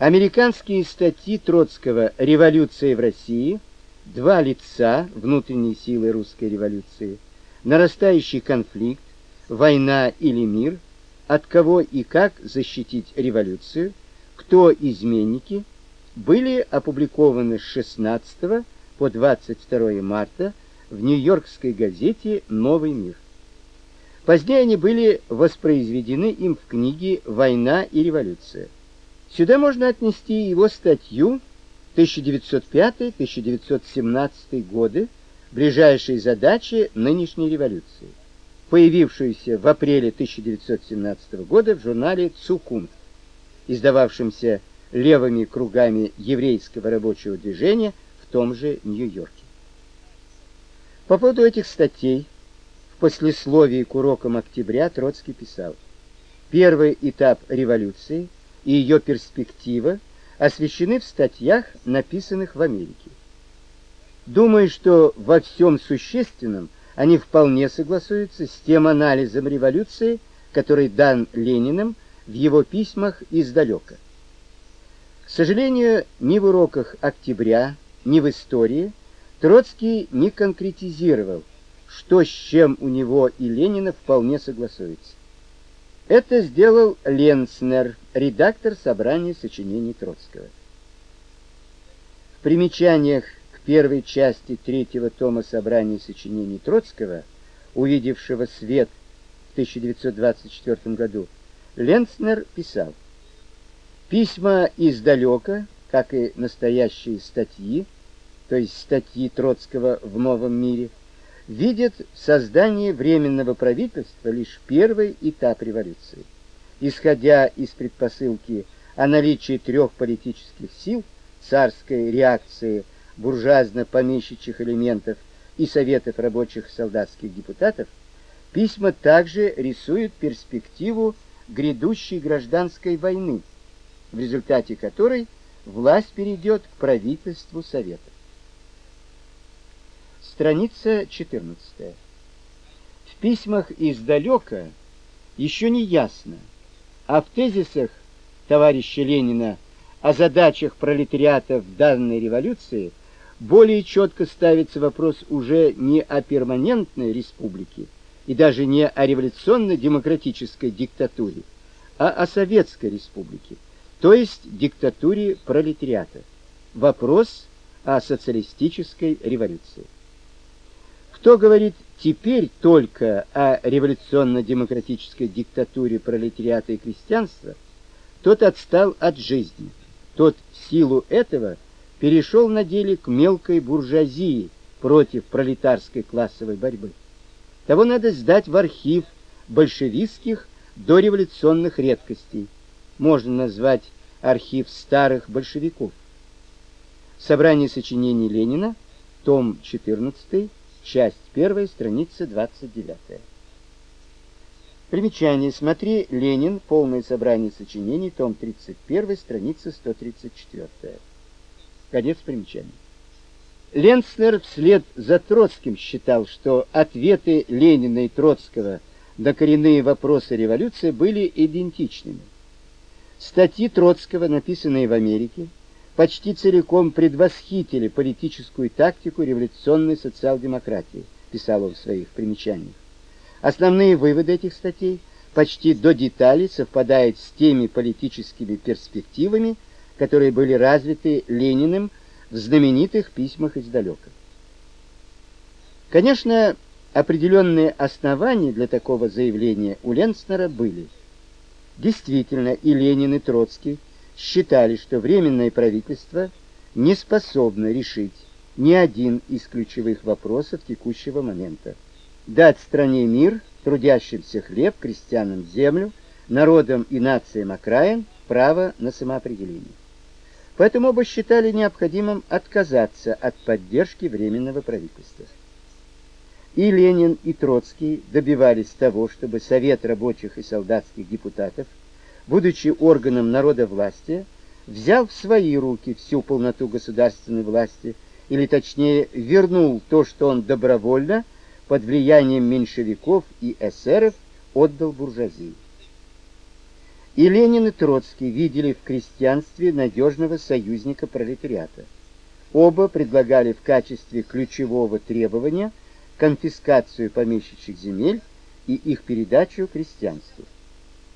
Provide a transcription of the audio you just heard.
Американские статьи Троцкого «Революция в России», «Два лица. Внутренние силы русской революции», «Нарастающий конфликт. Война или мир», «От кого и как защитить революцию», «Кто изменники», были опубликованы с 16 по 22 марта в нью-йоркской газете «Новый мир». Позднее они были воспроизведены им в книге «Война и революция». Сюда можно отнести его статью 1905-1917 годы «Ближайшие задачи нынешней революции», появившуюся в апреле 1917 года в журнале «Цукунт», издававшемся левыми кругами еврейского рабочего движения в том же Нью-Йорке. По поводу этих статей в послесловии к урокам октября Троцкий писал: "Первый этап революции – и ее перспектива освещены в статьях, написанных в Америке. Думаю, что во всем существенном они вполне согласуются с тем анализом революции, который дан Лениным в его письмах издалека. К сожалению, ни в уроках октября, ни в истории Троцкий не конкретизировал, что с чем у него и Ленина вполне согласуется. Это сделал Ленцнер, редактор собрания сочинений Троцкого. В примечаниях к первой части третьего тома собрания сочинений Троцкого, увидевшего свет в 1924 году, Ленцнер писал: Письма издалека, как и настоящие статьи, то есть статьи Троцкого в Новом мире, видят в создании временного правительства лишь первый этап революции. Исходя из предпосылки о наличии трех политических сил, царской реакции, буржуазно-помещичьих элементов и советов рабочих и солдатских депутатов, письма также рисуют перспективу грядущей гражданской войны, в результате которой власть перейдет к правительству советов. Страница 14. В письмах издалека еще не ясно, а в тезисах товарища Ленина о задачах пролетариата в данной революции более четко ставится вопрос уже не о перманентной республике и даже не о революционно-демократической диктатуре, а о советской республике, то есть диктатуре пролетариата. Вопрос о социалистической революции. Кто говорит теперь только о революционно-демократической диктатуре пролетариата и крестьянства, тот отстал от жизни. Тот в силу этого перешел на деле к мелкой буржуазии против пролетарской классовой борьбы. Того надо сдать в архив большевистских дореволюционных редкостей. Можно назвать архив старых большевиков. Собрание сочинений Ленина, том 14, Часть первая, страница 29. Примечание. Смотри Ленин. Полное собрание сочинений. Том 31, страница 134. Конец примечания. Ленцнер вслед за Троцким считал, что ответы Ленина и Троцкого на коренные вопросы революции были идентичными. Статьи Троцкого, написанные в Америке, почти целиком предвосхитили политическую тактику революционной социал-демократии, писал он в своих примечаниях. Основные выводы этих статей почти до деталей совпадают с теми политическими перспективами, которые были развиты Лениным в знаменитых письмах издалека. Конечно, определенные основания для такого заявления у Ленцнера были. Действительно, и Ленин, и Троцкий – считали, что временное правительство не способно решить ни один из ключевых вопросов текущего момента. Дать стране мир, трудящимся хлеб, крестьянам землю, народам и нациям окраин право на самоопределение. Поэтому оба считали необходимым отказаться от поддержки временного правительства. И Ленин, и Троцкий добивались того, чтобы Совет рабочих и солдатских депутатов будучи органом народовластия, взял в свои руки всю полноту государственной власти, или точнее, вернул то, что он добровольно под влиянием меньшевиков и эсеров отдал буржуазии. И Ленин и Троцкий видели в крестьянстве надежного союзника пролетариата. Оба предлагали в качестве ключевого требования конфискацию помещичьих земель и их передачу крестьянству.